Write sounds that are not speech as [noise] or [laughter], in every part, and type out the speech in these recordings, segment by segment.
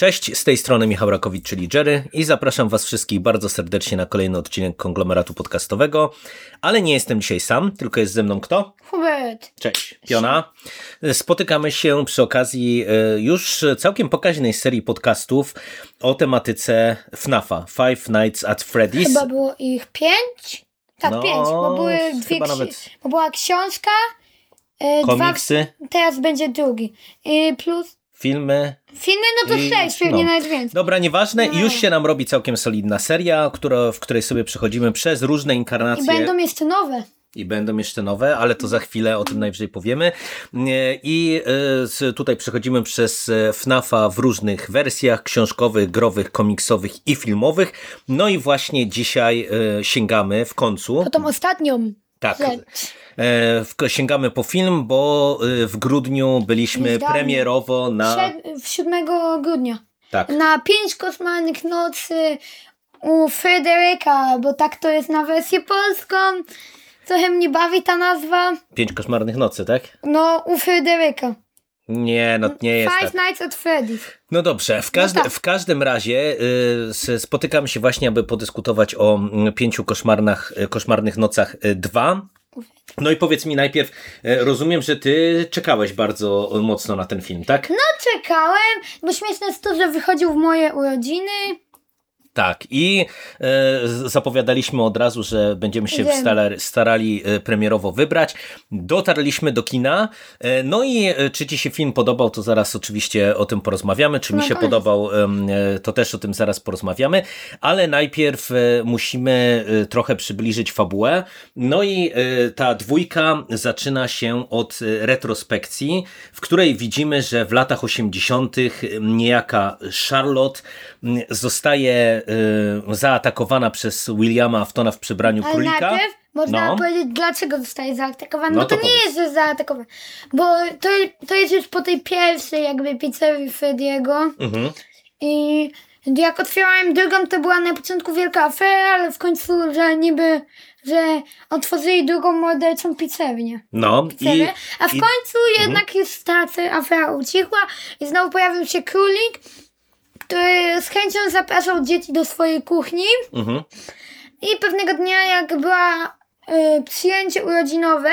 Cześć, z tej strony Michał Rakowicz, czyli Jerry i zapraszam Was wszystkich bardzo serdecznie na kolejny odcinek konglomeratu podcastowego, ale nie jestem dzisiaj sam, tylko jest ze mną kto? Hubert. Cześć, Piona. Spotykamy się przy okazji e, już całkiem pokaźnej serii podcastów o tematyce FNAFa, Five Nights at Freddy's. Chyba było ich pięć? Tak, No, pięć, bo były dwie nawet- bo była książka, e, dwa, Komiksy, teraz będzie drugi. I plus filmy. filmy, no to I- sześć, pewnie no. nawet więcej. Dobra, nieważne, i No. już się nam robi całkiem solidna seria, która, w której sobie przechodzimy przez różne I inkarnacje. będą jeszcze nowe. I będą jeszcze nowe, ale to za chwilę o tym najwyżej powiemy. I z- tutaj przechodzimy przez e, FNAFa w różnych wersjach książkowych, growych, komiksowych i filmowych. No i właśnie dzisiaj e, sięgamy w końcu. Po tą ostatnią Tak. rzecz. E, sięgamy po film, bo e, w grudniu byliśmy Niedawno. premierowo na. W 7 grudnia. Tak. Na pięć koszmarnych nocy u Fryderyka, bo tak to jest na wersję polską. Trochę mnie bawi ta nazwa. Pięć koszmarnych nocy, tak? No, u Fryderyka. Nie, no nie jest tak. Five Nights at Freddy's. No dobrze, w, każdy, tak. w każdym razie y, s- spotykamy się właśnie, aby podyskutować o mm, pięciu koszmarnych, y, koszmarnych nocach 2. No i powiedz mi najpierw, y, rozumiem, że ty czekałeś bardzo mocno na ten film, tak? No czekałem, bo śmieszne jest to, że wychodził w moje urodziny. Tak, i e, zapowiadaliśmy od razu, że będziemy się wstala- starali e, premierowo wybrać. Dotarliśmy do kina. E, no i e, czy Ci się film podobał, to zaraz oczywiście o tym porozmawiamy. Czy mi No się tak. podobał, to też o tym zaraz porozmawiamy. Ale najpierw musimy trochę przybliżyć fabułę. No i ta dwójka zaczyna się od retrospekcji, w której widzimy, że w latach 80. niejaka Charlotte m, y, zaatakowana przez Williama Aftona w przebraniu Ale królika. najpierw można No. powiedzieć, dlaczego zostaje zaatakowany. No No to, to nie powiedz. jest, że zaatakowany. Bo to, to jest już po tej pierwszej jakby pizzerii Frediego. Mhm. I jak otwierałem drugą, to była na początku wielka afera, ale w końcu, że niby, że otworzyli drugą morderczą pizzerię. No i, Pizzerię. A w i- końcu jednak już ta afera ucichła i znowu pojawił się królik, który z chęcią zapraszał dzieci do swojej kuchni. mhm. I pewnego dnia, jak była y, przyjęcie urodzinowe,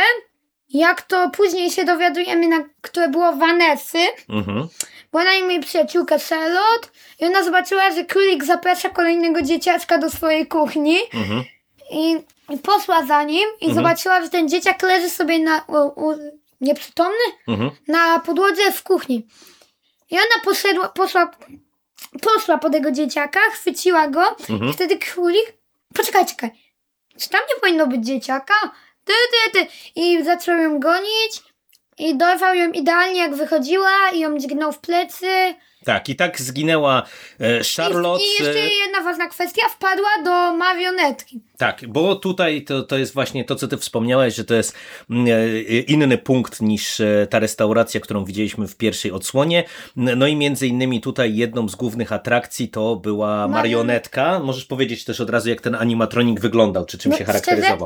jak to później się dowiadujemy, na, które było Vanessy, Mhm. była na imię przyjaciółka Charlotte i ona zobaczyła, że królik zaprasza kolejnego dzieciaczka do swojej kuchni Mhm. i, i poszła za nim i zobaczyła, że ten dzieciak leży sobie na, u, u, nieprzytomny Mhm. na podłodze w kuchni. I ona poszedła, poszła, poszła po tego dzieciaka, chwyciła go Mhm. i wtedy królik, poczekaj, czekaj, czy tam nie powinno być dzieciaka? Ty, ty, ty. I zaczął ją gonić i dorwał ją idealnie jak wychodziła i ją dźgnął w plecy. Tak, i tak zginęła e, Charlotte. I, I jeszcze e, jedna ważna kwestia, wpadła do marionetki. Tak, bo tutaj to, to jest właśnie to, co ty wspomniałeś, że to jest mm, e, inny punkt niż e, ta restauracja, którą widzieliśmy w pierwszej odsłonie. No i między innymi tutaj jedną z głównych atrakcji to była marionetka. Możesz powiedzieć też od razu, jak ten animatronik wyglądał, czy czym No, się szczerze?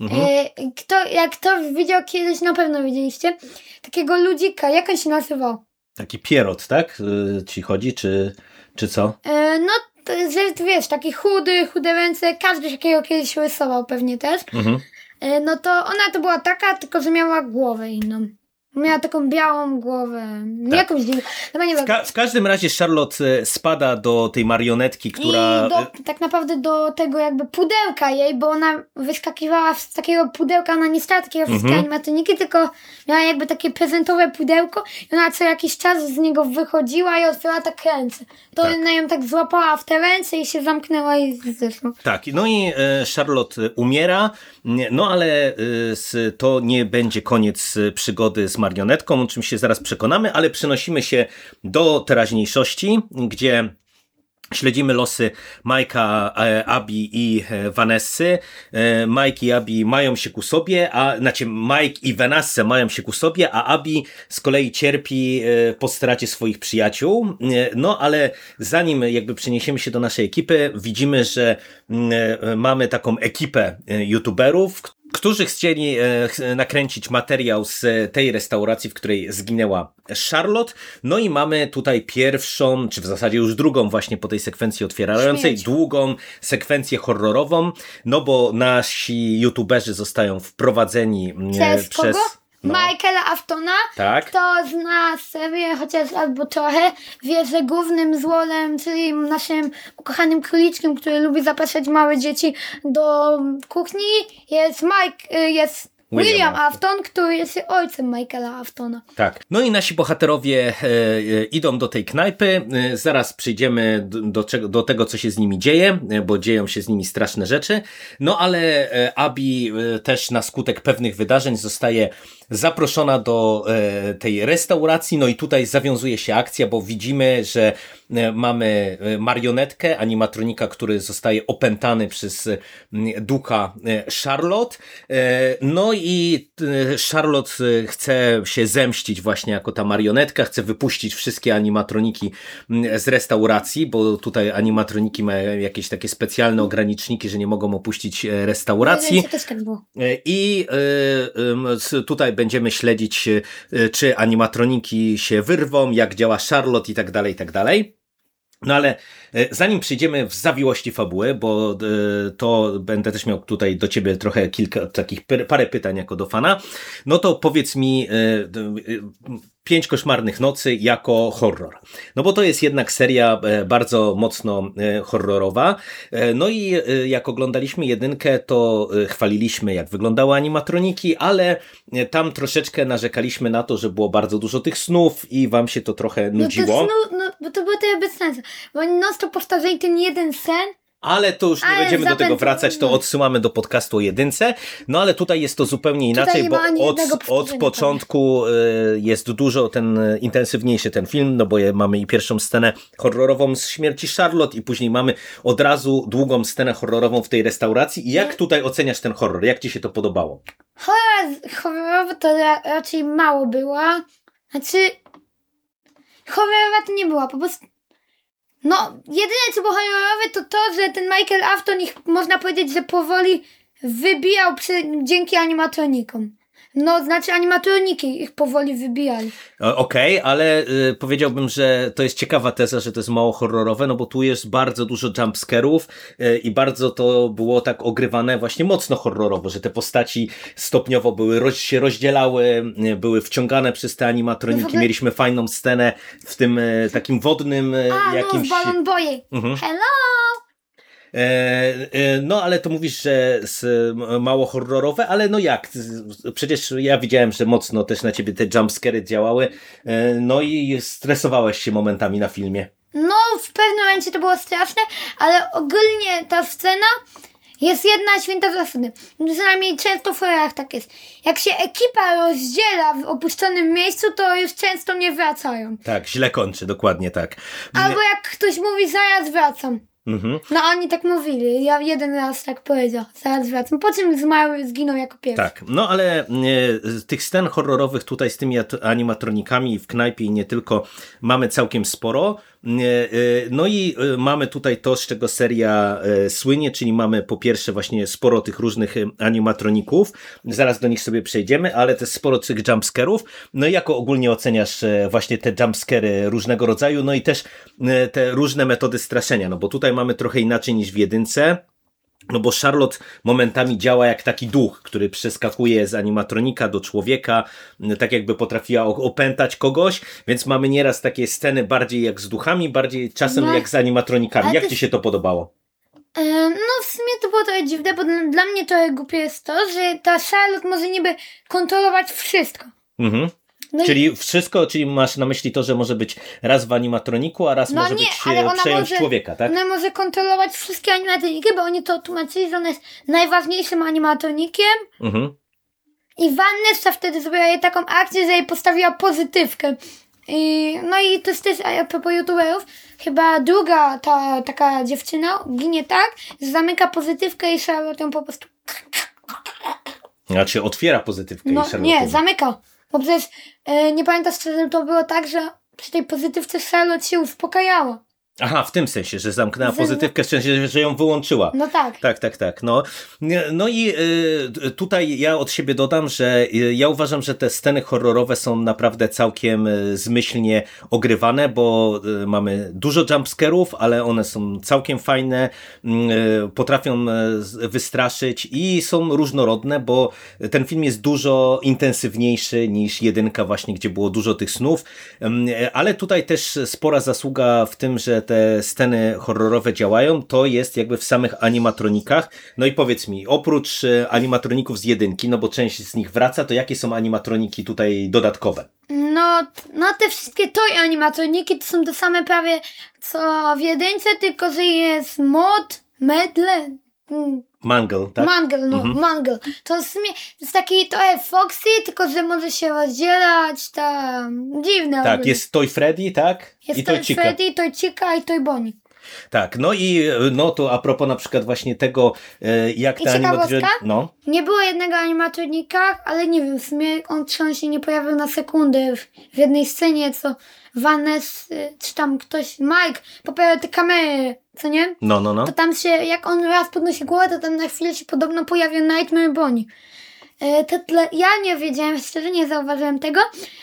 Mhm. E, kto, jak kto widział kiedyś, na pewno widzieliście, takiego ludzika, jak on się nazywał? Taki pierot, tak? E, Ci chodzi, czy, czy co? E, no, to, wiesz, taki chudy, chude ręce, każdy takiego kiedyś rysował pewnie też. Mhm. No to ona to była taka, tylko że miała głowę inną. Miała taką białą głowę. Tak. Jakąś dziwną. Chyba nie W, ka- w każdym razie Charlotte e, spada do tej marionetki, która... I do, tak naprawdę do tego jakby pudełka jej, bo ona wyskakiwała z takiego pudełka, ona nie stała takiego wszystkie Mhm. animatroniki, tylko miała jakby takie prezentowe pudełko i ona co jakiś czas z niego wychodziła i otwierała tak ręce. To Tak. ona ją tak złapała w te ręce i się zamknęła i zeszła. Tak, no i e, Charlotte umiera, nie, no ale e, to nie będzie koniec e, przygody z marionetką, o czym się zaraz przekonamy, ale przenosimy się do teraźniejszości, gdzie Śledzimy losy Majka, e, Abi i e, Vanessy. Mike i Abi mają się ku sobie, a znaczy Mike i Vanessa mają się ku sobie, a Abi z kolei cierpi e, po stracie swoich przyjaciół. No ale zanim jakby przeniesiemy się do naszej ekipy, widzimy, że mm, mamy taką ekipę youtuberów, którzy chcieli e, nakręcić materiał z tej restauracji, w której zginęła Charlotte. No i mamy tutaj pierwszą, czy w zasadzie już drugą właśnie po tej sekwencji otwierającej, Śmierć. długą sekwencję horrorową, no bo nasi youtuberzy zostają wprowadzeni Przez przez... kogo? No, Michaela Aftona. tak. Kto zna serię chociaż albo trochę, wie, że głównym złolem, czyli naszym ukochanym króliczkiem, który lubi zapraszać małe dzieci do kuchni, jest Mike, y, jest William William, Afton. Afton, który jest ojcem Michaela Aftona. Tak. No i nasi bohaterowie e, e, idą do tej knajpy. E, zaraz przyjdziemy do, do, czego, do tego, co się z nimi dzieje, e, bo dzieją się z nimi straszne rzeczy. No ale e, Abi e, też na skutek pewnych wydarzeń zostaje zaproszona do e, tej restauracji. No i tutaj zawiązuje się akcja, bo widzimy, że e, mamy e, marionetkę, animatronika, który zostaje opętany przez e, Charlotte. No i Charlotte chce się zemścić właśnie jako ta marionetka, chce wypuścić wszystkie animatroniki z restauracji, bo tutaj animatroniki mają jakieś takie specjalne ograniczniki, że nie mogą opuścić restauracji. I tutaj będziemy śledzić, e, czy animatroniki się wyrwą, jak działa Charlotte i tak dalej, i tak dalej. No ale e, zanim przejdziemy w zawiłości fabuły, bo to będę też miał tutaj do ciebie trochę kilka takich parę pytań jako do fana, no to powiedz mi Pięć koszmarnych nocy jako horror. No bo to jest jednak seria e, bardzo mocno e, horrorowa. E, No i jak oglądaliśmy jedynkę, to chwaliliśmy jak wyglądały animatroniki, ale tam troszeczkę narzekaliśmy na to, że było bardzo dużo tych snów i wam się to trochę No nudziło. to, no, no, bo to bez sensu. Bo oni non powtarzali ten jeden sen. Ale to już nie Ale będziemy do tego wracać, to odsyłamy do podcastu o jedynce. No ale tutaj jest to zupełnie inaczej, bo od, od początku y, jest dużo ten y, intensywniejszy ten film, no bo mamy i pierwszą scenę horrorową z śmierci Charlotte i później mamy od razu długą scenę horrorową w tej restauracji. I jak tutaj oceniasz ten horror? Jak ci się to podobało? Horror, horrorowa to ra, raczej mało była. Znaczy, horrorowa to nie była, po prostu. No, jedyne co było horrorowe to to, że ten Michael Afton ich, można powiedzieć, że powoli wybijał przy, dzięki animatronikom. No, znaczy animatroniki ich powoli wybijali. Okej, ale y, powiedziałbym, że to jest ciekawa teza, że to jest mało horrorowe, no bo tu jest bardzo dużo jumpscarów y, i bardzo to było tak ogrywane właśnie mocno horrorowo, że te postaci stopniowo były, roz, się rozdzielały, y, były wciągane przez te animatroniki, No ogóle- mieliśmy fajną scenę w tym y, takim wodnym y, A, jakimś... no, w Balloon Boye. Mhm. Hello! E, e, No, ale to mówisz, że mało horrorowe, ale no jak? Przecież ja widziałem, że mocno też na ciebie te jumpscary działały, e, no i stresowałeś się momentami na filmie. No, w pewnym momencie to było straszne, ale ogólnie ta scena jest jedna święta zasady. Przynajmniej często w horrorach tak jest. Jak się ekipa rozdziela w opuszczonym miejscu, to już często nie wracają. Tak, źle kończy, dokładnie tak. Albo jak ktoś mówi, zaraz wracam. Mhm. No oni tak mówili. Ja jeden raz tak powiedział, zaraz wracam. Po czym zmarł, zginął jako pierwszy. Tak, no ale e, tych scen horrorowych tutaj z tymi at- animatronikami w knajpie i nie tylko mamy całkiem sporo. E, No i e, mamy tutaj to, z czego seria e, słynie, czyli mamy po pierwsze właśnie sporo tych różnych animatroników. Zaraz do nich sobie przejdziemy, ale też sporo tych jumpscarów. No i jako ogólnie oceniasz właśnie te jumpscary różnego rodzaju, no i też te różne metody straszenia, no bo tutaj mamy trochę inaczej niż w jedynce. No bo Charlotte momentami działa jak taki duch, który przeskakuje z animatronika do człowieka, m, tak jakby potrafiła opętać kogoś, więc mamy nieraz takie sceny bardziej jak z duchami, bardziej czasem No. jak z animatronikami. Jak ci się to podobało? E, No w sumie to było trochę dziwne, bo dla dla mnie trochę głupie jest to, że ta Charlotte może niby kontrolować wszystko. Mhm. No i- Czyli wszystko, czyli masz na myśli to, że może być raz w animatroniku, a raz No może nie, być e, przejąć może- człowieka, tak? Ona może kontrolować wszystkie animatroniki, bo oni to tłumaczyli, że ona jest najważniejszym animatronikiem. Mhm. I Vanessa wtedy zrobiła jej taką akcję, że jej postawiła pozytywkę. I, no i to jest też a propos youtuberów, chyba druga ta taka dziewczyna ginie tak, że zamyka pozytywkę i Charlotte ją po prostu... Znaczy otwiera pozytywkę No i Charlotte. nie, zamyka. Bo przecież e, nie pamiętasz, czy to było tak, że przy tej pozytywce Charlotte się uspokajała. Aha, w tym sensie, że zamknęła pozytywkę, w sensie, że ją wyłączyła. No tak. Tak, tak, tak. No, no i y, tutaj ja od siebie dodam, że y, ja uważam, że te sceny horrorowe są naprawdę całkiem y, zmyślnie ogrywane, bo mamy dużo jumpscarów, ale one są całkiem fajne, y, potrafią wystraszyć i są różnorodne, bo ten film jest dużo intensywniejszy niż jedynka właśnie, gdzie było dużo tych snów, Ym, ale tutaj też spora zasługa w tym, że te sceny horrorowe działają, to jest jakby w samych animatronikach. No i powiedz mi, oprócz e, animatroników z jedynki, no bo część z nich wraca, to jakie są animatroniki tutaj dodatkowe? No, no te wszystkie toy animatroniki to są te same prawie co w jedynce, tylko że jest mod, medle, mm, Mangle, tak? mangle, no, mangle. To w sumie to jest taki trochę Foxy, tylko że może się rozdzielać, tam, dziwne tak, ogólnie. jest Toy Freddy, tak? Jest I Toy Toy. Freddy, Toy Chica i Toy Bonnie. Tak, no i e, no to a propos na przykład właśnie tego, e, jak I te animatroniki... ciekawostka? No, Nie było jednego animatronika, ale nie wiem, w sumie on, czy on się nie pojawił na sekundę w, w jednej scenie, co Vanessa, czy tam ktoś, Mike, poprawiał te kamery, co nie? no, no, no. To tam się, jak on raz podnosi głowę, to tam na chwilę się podobno pojawił Nightmare Bonnie. To ja nie wiedziałem, szczerze nie zauważyłem tego,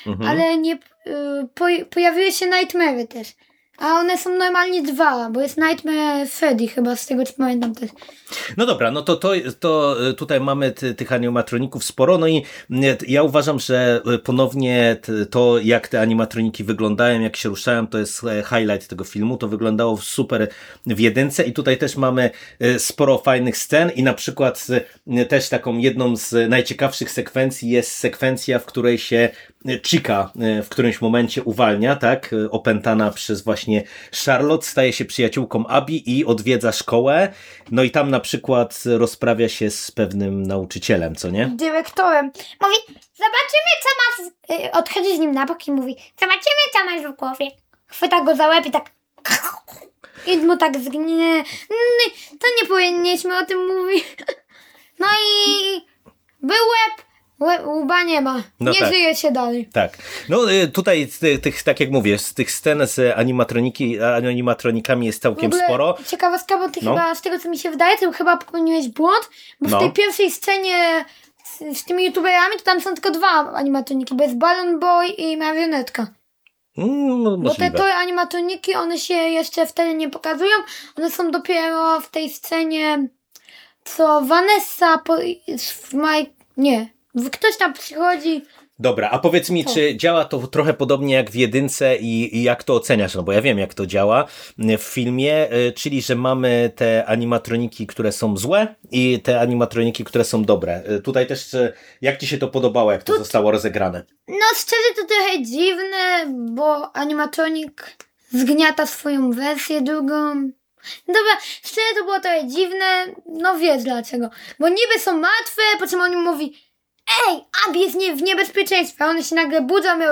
Mhm. ale nie, y, po, pojawiły się Nightmare też. A one są normalnie dwa, bo jest Nightmare Freddy chyba, z tego co pamiętam też. No dobra, no to, to, to tutaj mamy ty, tych animatroników sporo, no i ja uważam, że e, ponownie to, jak te animatroniki wyglądają, jak się ruszają, to jest e, highlight tego filmu, to wyglądało super w jedynce i tutaj też mamy e, sporo fajnych scen i na przykład też taką jedną z najciekawszych sekwencji jest sekwencja, w której się Chica w którymś momencie uwalnia, tak, opętana przez właśnie Charlotte, staje się przyjaciółką Abi i odwiedza szkołę, no i tam na przykład rozprawia się z pewnym nauczycielem, co nie? dyrektorem. Mówi, zobaczymy co masz... y, Odchodzi z nim na bok i mówi, zobaczymy co masz w głowie. Chwyta go za łeb i tak... [laughs] I mu tak zgnie. To nie powinniśmy o tym mówić. [laughs] No i... Był łeb łba nie ma. No nie tak. żyje się dalej. Tak. No y, tutaj tych, tak jak mówię, z tych scen z animatroniki, animatronikami jest całkiem sporo. Ciekawostka, bo ty No. chyba, z tego co mi się wydaje, ty chyba popełniłeś błąd, bo No. w tej pierwszej scenie z, z tymi youtuberami to tam są tylko dwa animatroniki, bo jest Balloon Boy i marionetka. Mm, no, Bo te toy animatroniki, one się jeszcze wtedy nie pokazują. One są dopiero w tej scenie, co Vanessa po, w Mike, nie, ktoś tam przychodzi. Dobra, a powiedz mi, czy działa to trochę podobnie jak w jedynce i, i jak to oceniasz? No bo ja wiem, jak to działa w filmie, y, czyli że mamy te animatroniki, które są złe i te animatroniki, które są dobre. Y, Tutaj też, y, jak ci się to podobało, jak to zostało rozegrane? No szczerze to trochę dziwne, bo animatronik zgniata swoją wersję drugą. Dobra, szczerze to było trochę dziwne, no wiesz dlaczego. Bo niby są martwe, po czym on mówi Ej, Abi jest nie, w niebezpieczeństwie, a one się nagle budzą i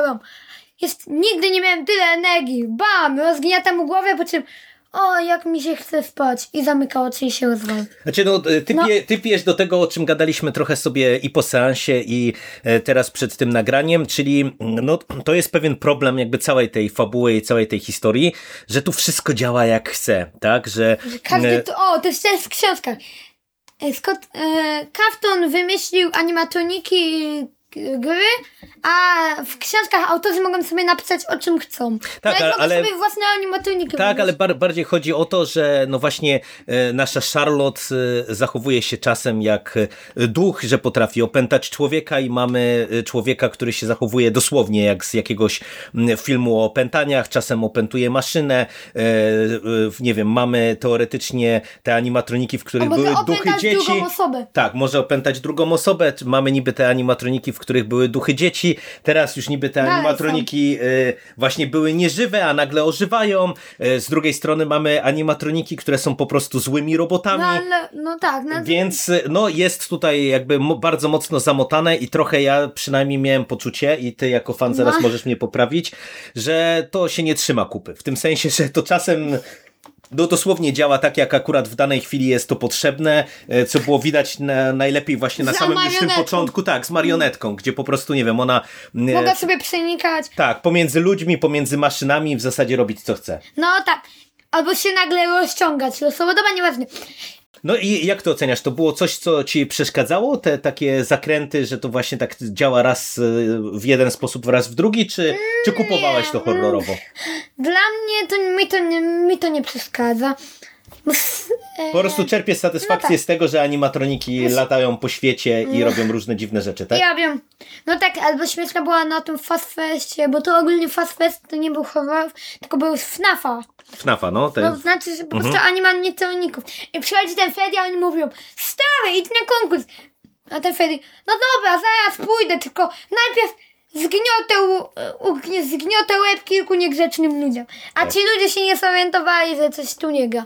jest, nigdy nie miałem tyle energii, bam, rozgniata mu głowę, po czym o, jak mi się chce spać i zamyka oczy i się rozwala. Znaczy, no, ty, No. Pie, ty pijesz do tego, o czym gadaliśmy trochę sobie i po seansie, i e, teraz przed tym nagraniem, czyli mm, no, to jest pewien problem jakby całej tej fabuły i całej tej historii, że tu wszystko działa jak chce, tak, że... Każdy e, to, o, to jest też w książkach. Scott e, Cafton wymyślił animatroniki e, gry, a w książkach autorzy mogą sobie napisać o czym chcą. Tak, no ale- mogą ale- sobie własne animatroniki Tak, ale bar bardziej chodzi o to, że no właśnie e, nasza Charlotte e, zachowuje się czasem jak e, duch, że potrafi opętać człowieka i mamy e, człowieka, który się zachowuje dosłownie jak z jakiegoś filmu o opętaniach, czasem opętuje maszynę, e, nie wiem, mamy teoretycznie te animatroniki, w których były duchy opętać dzieci. drugą osobę. Tak, może opętać drugą osobę. Mamy niby te animatroniki, w których były duchy dzieci. Teraz już niby te Dalej animatroniki y, właśnie były nieżywe, a nagle ożywają. Y, z drugiej strony mamy animatroniki, które są po prostu złymi robotami. No ale, no tak, no, Więc y, no, jest tutaj jakby bardzo mocno zamotane i trochę ja przynajmniej miałem poczucie i ty jako fan zaraz No. możesz mnie poprawić, że to się nie trzyma kupy. W tym sensie, że to czasem no dosłownie działa tak, jak akurat w danej chwili jest to potrzebne, e, co było widać na, najlepiej właśnie na Z samym już tym początku, tak, z marionetką, gdzie po prostu, nie wiem, ona e, mogę sobie przenikać. tak, pomiędzy ludźmi, pomiędzy maszynami w zasadzie robić co chce. No tak. albo się nagle rozciągać losowo, dobra, nieważne. No i jak to oceniasz? To było coś, co ci przeszkadzało? Te takie zakręty, że to właśnie tak działa raz y, w jeden sposób, raz w drugi? Czy, czy kupowałaś to horrorowo? Dla mnie to mi to mi to nie przeszkadza. Po prostu czerpiesz satysfakcję no tak. z tego, że animatroniki latają po świecie i robią różne dziwne rzeczy, tak? Ja wiem. No tak, albo śmieszna była na tym Fast Festie, bo to ogólnie Fast Fest to nie był horror, tylko był FNAFa. FNAFa, no. To znaczy, że po prostu Mhm. animatroników. I przychodzi ten Freddy, a oni mówią, stary, idź na konkurs. A ten Freddy, no dobra, zaraz pójdę, tylko najpierw zgniotę, u, u, zgniotę łeb kilku niegrzecznym ludziom. A Tak. ci ludzie się nie zorientowali, że coś tu nie gra.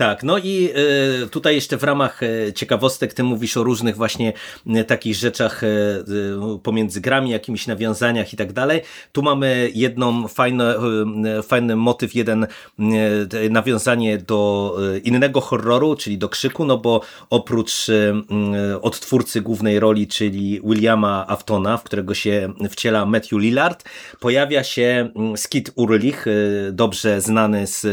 Tak, no i y, tutaj jeszcze w ramach y, ciekawostek ty mówisz o różnych właśnie y, takich rzeczach pomiędzy grami, jakimiś nawiązaniach i tak dalej. Tu mamy jedną fajne, y, fajny motyw, jeden nawiązanie do innego horroru, czyli do krzyku, no bo oprócz odtwórcy głównej roli, czyli Williama Aftona, w którego się wciela Matthew Lillard, pojawia się mm, Skid Urlich, dobrze znany z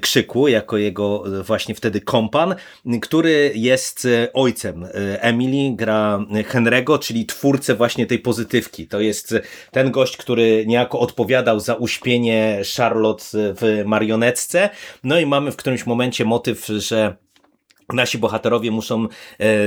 krzyku, jako jego e, właśnie wtedy kompan, który jest e, ojcem e, Emily, gra Henry'ego, czyli twórcę właśnie tej pozytywki. To jest ten gość, który niejako odpowiadał za uśpienie Charlotte w marionetce. No i mamy w którymś momencie motyw, że nasi bohaterowie muszą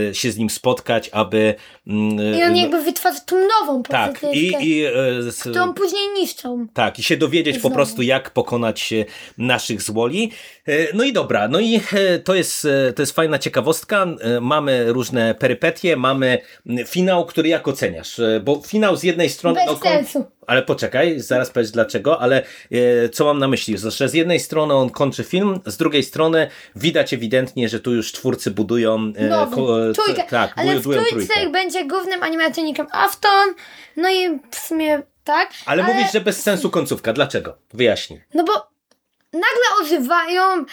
e, się z nim spotkać, aby... mm, I oni no, jakby wytwarzają tą nową tak, i, i, e, z, którą później niszczą. tak, i się dowiedzieć po Znowu. prostu, jak pokonać e, naszych złoli. E, No i dobra, no i e, to jest, e, to jest fajna ciekawostka. Mamy różne perypetie, mamy finał, który jak oceniasz? Bo finał z jednej strony... Bez no, sensu. Ale poczekaj, zaraz powiedz dlaczego, ale e, co mam na myśli? Że z jednej strony on kończy film, z drugiej strony widać ewidentnie, że tu już twórcy budują... e, ko- e, trójkę. Tak, Ale w budują trójce trójkę. będzie głównym animatronikiem Afton, no i w sumie tak. Ale mówisz, że bez sensu końcówka. Dlaczego? Wyjaśnij. No bo nagle ożywają,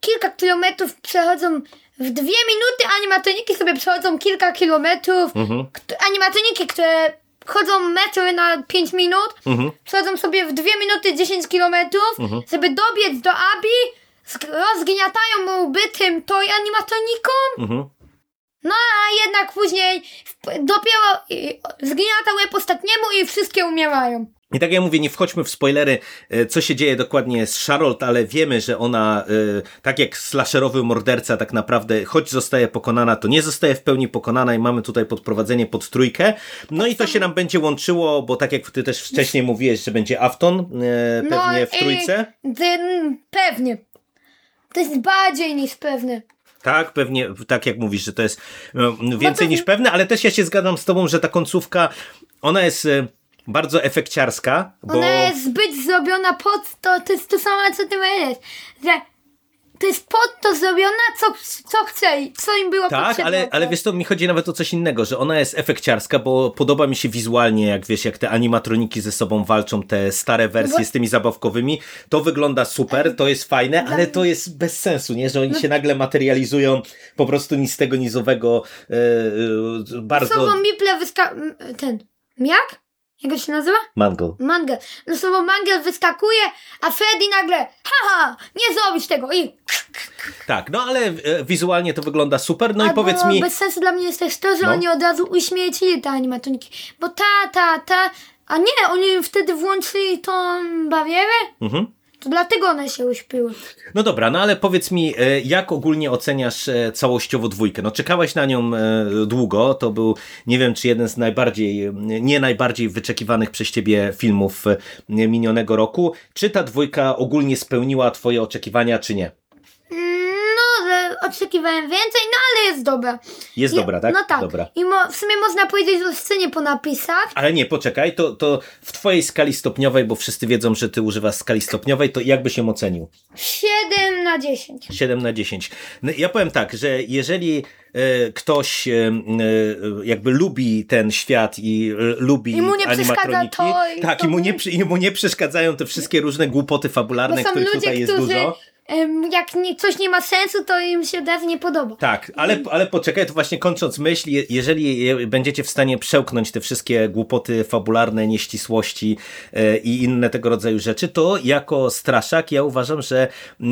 kilka kilometrów przechodzą w dwie minuty, animatroniki sobie przechodzą kilka kilometrów. Mhm. Animatroniki, które chodzą metry na 5 minut, Mhm. przechodzą sobie w dwie minuty 10 kilometrów, żeby dobiec do Abi, rozgniatają mu bytym to animatronikom, Mhm. no a jednak później dopiero zgniata łeb ostatniemu i wszystkie umierają. I tak jak mówię, nie wchodźmy w spoilery, e, co się dzieje dokładnie z Charlotte, ale wiemy, że ona, e, tak jak slasherowy morderca, tak naprawdę, choć zostaje pokonana, to nie zostaje w pełni pokonana i mamy tutaj podprowadzenie pod trójkę. No i to się nam będzie łączyło, bo tak jak ty też wcześniej mówiłeś, że będzie Afton e, pewnie w i- trójce. Ten, pewnie. To jest bardziej niż pewne. Tak, pewnie, tak jak mówisz, że to jest e, więcej to- niż pewne, ale też ja się zgadzam z tobą, że ta końcówka, ona jest bardzo efekciarska, bo... Ona jest zbyt zrobiona pod to, to jest to samo, co ty mówisz, że to jest pod to zrobiona, co, co chce, co im było Tak, potrzebne. ale, ale wiesz to mi chodzi nawet o coś innego, że ona jest efekciarska, bo podoba mi się wizualnie, jak wiesz, jak te animatroniki ze sobą walczą, te stare wersje Bo- z tymi zabawkowymi, to wygląda super, to jest fajne, ale to jest bez sensu, nie, że oni No. się nagle materializują po prostu nic z tego nizowego, e, bardzo... Słowo Miple wyska... ten... Jak? Jak to się nazywa? Mangle. Mangel. No słowo mangel wyskakuje, a Freddy nagle haha, nie zrobisz tego i... Tak, no ale e, wizualnie to wygląda super, no i powiedz mi... bez sensu dla mnie jest też to, że No. oni od razu uśmiercili te animatroniki. Bo ta, ta, ta... A nie, oni wtedy włączyli tą barierę, Mhm. To dlatego one się uśpiły. No dobra, no ale powiedz mi, e, jak ogólnie oceniasz e, całościowo dwójkę? No czekałeś na nią e, długo, to był, nie wiem, czy jeden z najbardziej, nie najbardziej wyczekiwanych przez ciebie filmów minionego roku. Czy ta dwójka ogólnie spełniła twoje oczekiwania, czy nie? Że oczekiwałem więcej, no ale jest dobra. Jest I- dobra, tak? No tak. Dobra. I mo, w sumie można powiedzieć o scenie po napisach. Ale nie, poczekaj, to, to w twojej skali stopniowej, bo wszyscy wiedzą, że ty używasz skali stopniowej, to jakby się ocenił? 7 na 10. 7 na 10. No, ja powiem tak, że jeżeli e, ktoś e, e, jakby lubi ten świat i e, lubi I mu nie przeszkadza animatroniki, to i tak, to i mu nie, i mu nie przeszkadzają te wszystkie różne głupoty fabularne, których ludzie, tutaj jest którzy dużo. Jak nie, coś nie ma sensu, to im się razu nie podoba. Tak, ale, ale poczekaj, to właśnie kończąc myśl, je- jeżeli je- będziecie w stanie przełknąć te wszystkie głupoty fabularne, nieścisłości e, i inne tego rodzaju rzeczy, to jako straszak ja uważam, że e,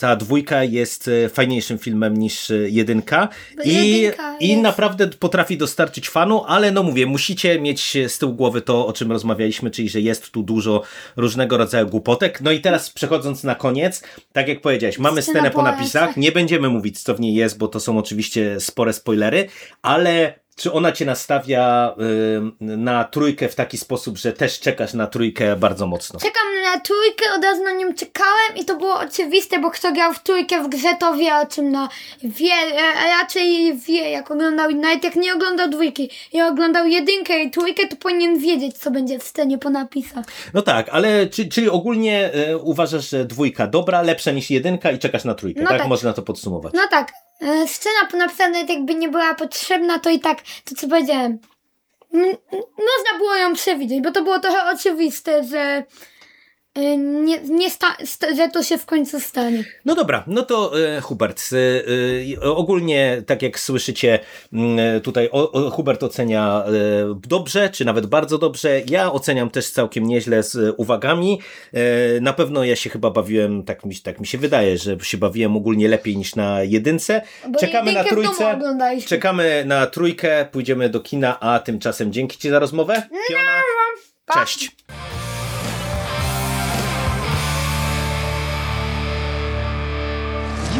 ta dwójka jest e, fajniejszym filmem niż jedynka i, jedynka i jest- naprawdę potrafi dostarczyć fanu, ale no mówię, musicie mieć z tyłu głowy to, o czym rozmawialiśmy, czyli że jest tu dużo różnego rodzaju głupotek. No i teraz przechodząc na koniec, tak jak powiedziałeś, mamy scenę po napisach, nie będziemy mówić, co w niej jest, bo to są oczywiście spore spoilery, ale czy ona cię nastawia y, na trójkę w taki sposób, że też czekasz na trójkę bardzo mocno? Czekam na trójkę, od razu na nią czekałem i to było oczywiste, bo kto grał w trójkę w grze, to wie o czym na wie, e, raczej wie, jak oglądał, nawet jak nie oglądał dwójki i oglądał jedynkę i trójkę, to powinien wiedzieć, co będzie w scenie po napisach. No tak, ale czy, czyli ogólnie y, uważasz, że dwójka dobra, lepsza niż jedynka i czekasz na trójkę, No tak? tak. Można to podsumować. No tak, scena po napisach nawet jakby nie była potrzebna, to i tak, to co powiedziałem, m- można było ją przewidzieć, bo to było trochę oczywiste, że e, nie, nie sta, że to się w końcu stanie. No dobra, no to e, Hubert, e, ogólnie tak jak słyszycie m, e, tutaj Hubert ocenia dobrze, czy nawet bardzo dobrze, ja oceniam też całkiem nieźle z uwagami, na pewno ja się chyba bawiłem, tak mi, tak mi się wydaje, że się bawiłem ogólnie lepiej niż na jedynce, Bo czekamy na trójce, czekamy na trójkę, pójdziemy do kina, a tymczasem dzięki Ci za rozmowę, Fiona, cześć.